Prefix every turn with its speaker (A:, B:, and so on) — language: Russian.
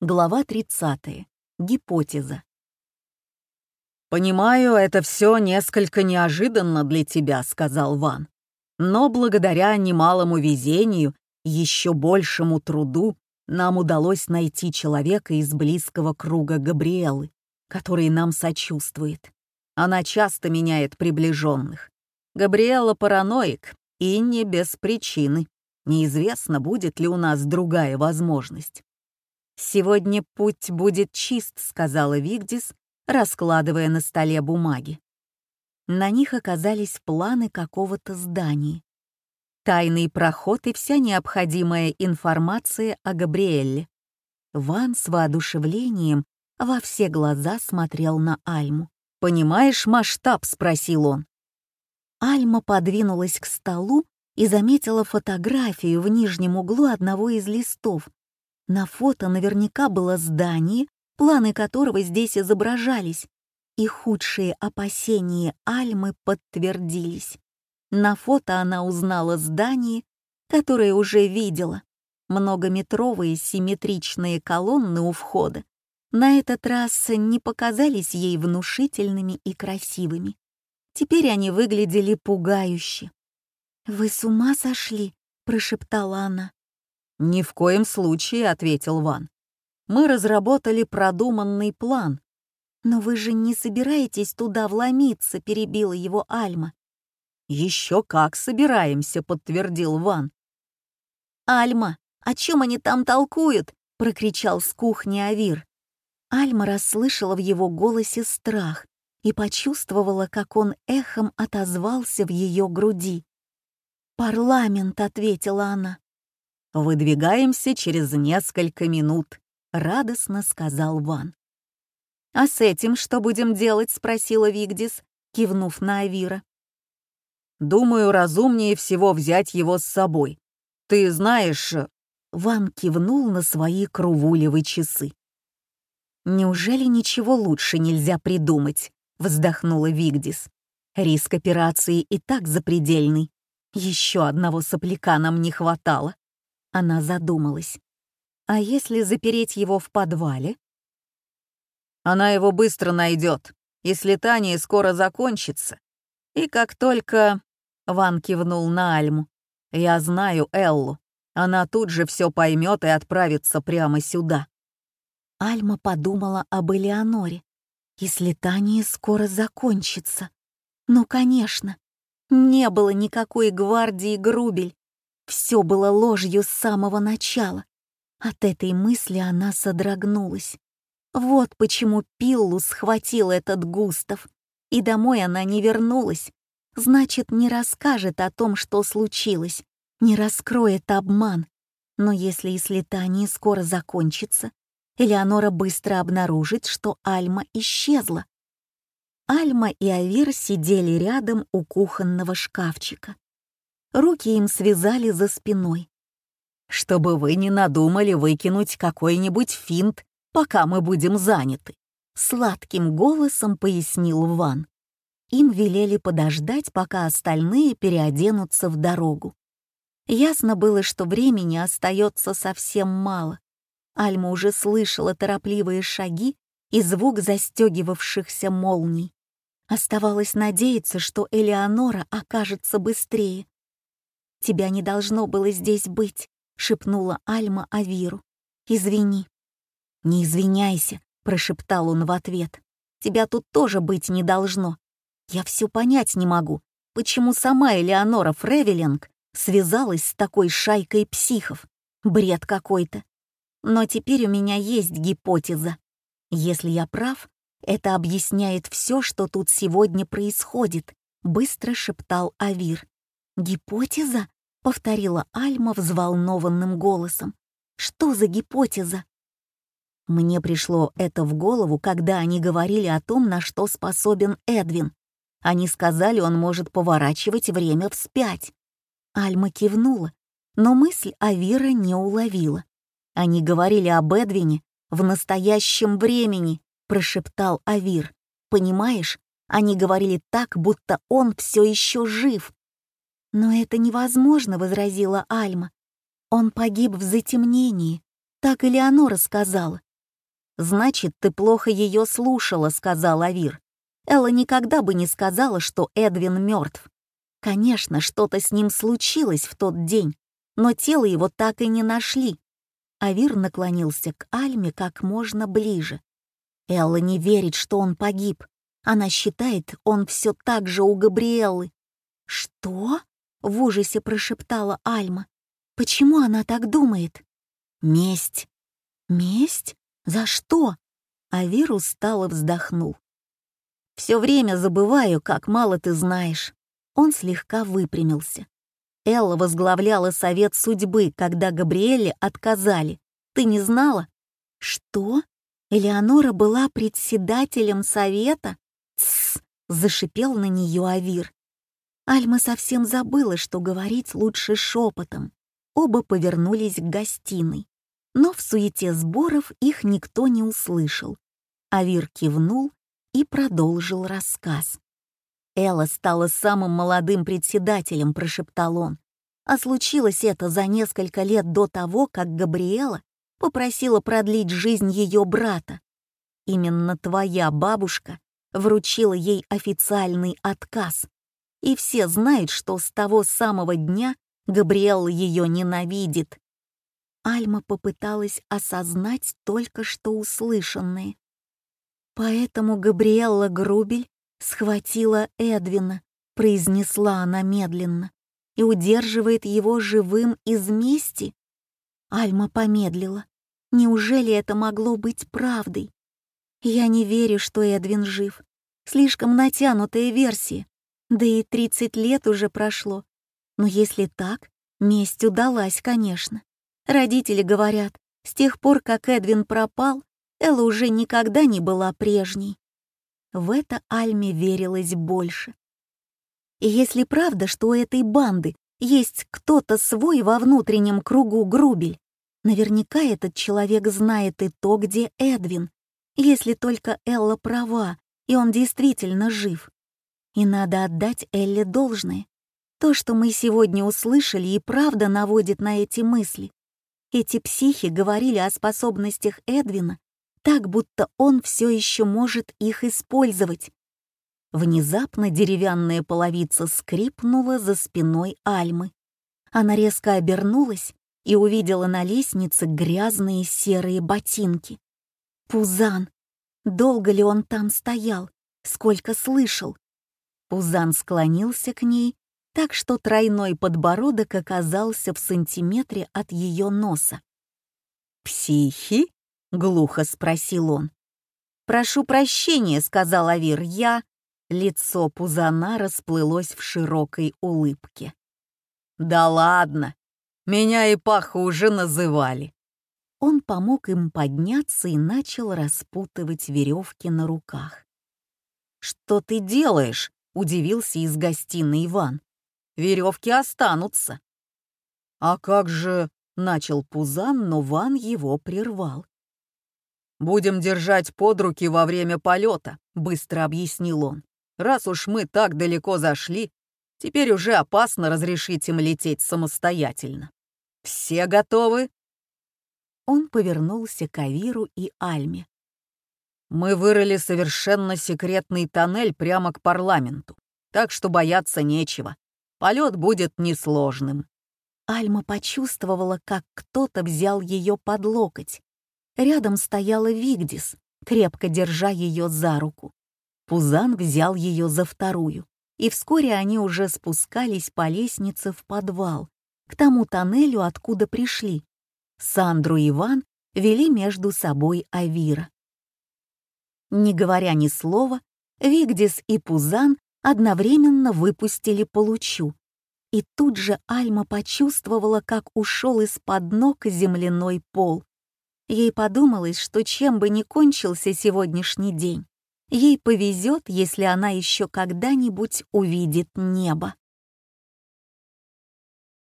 A: Глава 30. Гипотеза.
B: «Понимаю, это все несколько неожиданно для тебя», — сказал Ван. «Но благодаря немалому везению, еще большему труду, нам удалось найти человека из близкого круга Габриэлы, который нам сочувствует. Она часто меняет приближенных. Габриэла параноик, и не без причины. Неизвестно, будет ли у нас другая возможность.
A: «Сегодня путь будет чист», — сказала Вигдис, раскладывая на столе бумаги. На них оказались планы какого-то здания. Тайный проход и вся необходимая информация о Габриэлле. Ван с воодушевлением во все глаза смотрел на Альму.
B: «Понимаешь масштаб?» — спросил он.
A: Альма подвинулась к столу и заметила фотографию в нижнем углу одного из листов, на фото наверняка было здание, планы которого здесь изображались, и худшие опасения Альмы подтвердились. На фото она узнала здание, которое уже видела. Многометровые симметричные колонны у входа на этот раз не показались ей внушительными и красивыми. Теперь они выглядели пугающе. «Вы с ума сошли?» — прошептала она.
B: «Ни в коем случае», — ответил Ван. «Мы разработали продуманный план».
A: «Но вы же не собираетесь туда вломиться», — перебила его Альма.
B: «Еще как собираемся», — подтвердил Ван.
A: «Альма, о чем они там толкуют?» — прокричал с кухни Авир. Альма расслышала в его голосе страх и почувствовала, как он эхом отозвался в ее груди. «Парламент», — ответила она.
B: «Выдвигаемся через несколько минут», — радостно сказал Ван.
A: «А с этим что будем делать?» — спросила Вигдис, кивнув на Авира.
B: «Думаю, разумнее всего взять его с собой. Ты знаешь...»
A: Ван кивнул на свои крувулевые часы. «Неужели ничего лучше нельзя придумать?» — вздохнула Вигдис. «Риск операции и так запредельный. Еще одного сопляка нам не хватало». Она задумалась. А если запереть его в подвале?
B: Она его быстро найдет, и слетание скоро закончится. И как только... Ван кивнул на Альму. Я знаю Эллу. Она тут же все поймет и отправится прямо сюда.
A: Альма подумала об Элеоноре. И слетание скоро закончится. Ну, конечно. Не было никакой гвардии Грубель. Все было ложью с самого начала. От этой мысли она содрогнулась. Вот почему Пиллу схватил этот Густав. И домой она не вернулась. Значит, не расскажет о том, что случилось, не раскроет обман. Но если и слетание скоро закончится, Элеонора быстро обнаружит, что Альма исчезла. Альма и Авир сидели рядом у кухонного шкафчика. Руки им связали за спиной.
B: «Чтобы вы не надумали выкинуть какой-нибудь финт, пока мы будем заняты», —
A: сладким голосом пояснил Ван. Им велели подождать, пока остальные переоденутся в дорогу. Ясно было, что времени остается совсем мало. Альма уже слышала торопливые шаги и звук застегивавшихся молний. Оставалось надеяться, что Элеонора окажется быстрее. «Тебя не должно было здесь быть», — шепнула Альма Авиру. «Извини». «Не извиняйся», — прошептал он в ответ. «Тебя тут тоже быть не должно. Я все понять не могу, почему сама Элеонора Фревелинг связалась с такой шайкой психов. Бред какой-то. Но теперь у меня есть гипотеза. Если я прав, это объясняет все, что тут сегодня происходит», — быстро шептал Авир. «Гипотеза?» — повторила Альма взволнованным голосом. «Что за гипотеза?» Мне пришло это в голову, когда они говорили о том, на что способен Эдвин. Они сказали, он может поворачивать время вспять. Альма кивнула, но мысль Авира не уловила. Они говорили об Эдвине в настоящем времени, прошептал Авир. Понимаешь, они говорили так, будто он все еще жив. «Но это невозможно», — возразила Альма. «Он погиб в затемнении. Так Элеонора сказала. «Значит, ты плохо ее слушала», — сказал Авир. Элла никогда бы не сказала, что Эдвин мертв. Конечно, что-то с ним случилось в тот день, но тело его так и не нашли. Авир наклонился к Альме как можно ближе. Элла не верит, что он погиб. Она считает, он все так же у Габриэллы. «Что?» — в ужасе прошептала Альма. «Почему она так думает?» «Месть». «Месть? За что?» Авир устало вздохнул. «Все время забываю, как мало ты знаешь». Он слегка выпрямился. Элла возглавляла совет судьбы, когда Габриэле отказали. Ты не знала? Что? Элеонора была председателем совета? Тссс, зашипел на нее Авир. Альма совсем забыла, что говорить лучше шепотом. Оба повернулись к гостиной. Но в суете сборов их никто не услышал. Авир кивнул и продолжил рассказ. Элла стала самым молодым председателем, прошептал он. А случилось это за несколько лет до того, как Габриэла попросила продлить жизнь ее брата. Именно твоя бабушка вручила ей официальный отказ. И все знают, что с того самого дня Габриэл ее ненавидит. Альма попыталась осознать только что услышанное. Поэтому Габриэлла Грубель схватила Эдвина, произнесла она медленно, и удерживает его живым из мести? Альма помедлила. Неужели это могло быть правдой? Я не верю, что Эдвин жив. Слишком натянутая версия. Да и 30 лет уже прошло. Но если так, месть удалась, конечно. Родители говорят, с тех пор, как Эдвин пропал, Элла уже никогда не была прежней. В это Альме верилось больше. И если правда, что у этой банды есть кто-то свой во внутреннем кругу Грубель, наверняка этот человек знает и то, где Эдвин, если только Элла права, и он действительно жив. И надо отдать Элле должное. То, что мы сегодня услышали, и правда наводит на эти мысли. Эти психи говорили о способностях Эдвина так, будто он все еще может их использовать. Внезапно деревянная половица скрипнула за спиной Альмы. Она резко обернулась и увидела на лестнице грязные серые ботинки. Пузан! Долго ли он там стоял? Сколько слышал? Пузан склонился к ней, так что тройной подбородок оказался в сантиметре от ее носа. «Психи?» — глухо спросил он. «Прошу прощения», — сказал Авир, — «я...» Лицо Пузана расплылось в широкой улыбке. «Да ладно! Меня и похуже называли!» Он помог им подняться и начал распутывать веревки на руках. «Что ты делаешь?» — удивился из гостиной Иван. «Веревки останутся». «А как же...» — начал Пузан, но Ван его прервал. «Будем держать под руки во время полета», — быстро объяснил он. «Раз уж мы так далеко зашли, теперь уже опасно разрешить им лететь самостоятельно. Все готовы?» Он повернулся к Авиру и Альме. «Мы вырыли совершенно секретный тоннель прямо к парламенту, так что бояться нечего. Полет будет несложным». Альма почувствовала, как кто-то взял ее под локоть. Рядом стояла Вигдис, крепко держа ее за руку. Пузан взял ее за вторую, и вскоре они уже спускались по лестнице в подвал, к тому тоннелю, откуда пришли. Сандру и Иван вели между собой Авира. Не говоря ни слова, Вигдис и Пузан одновременно выпустили по лучу. И тут же Альма почувствовала, как ушел из-под ног земляной пол. Ей подумалось, что чем бы ни кончился сегодняшний день, ей повезет, если она еще когда-нибудь увидит небо.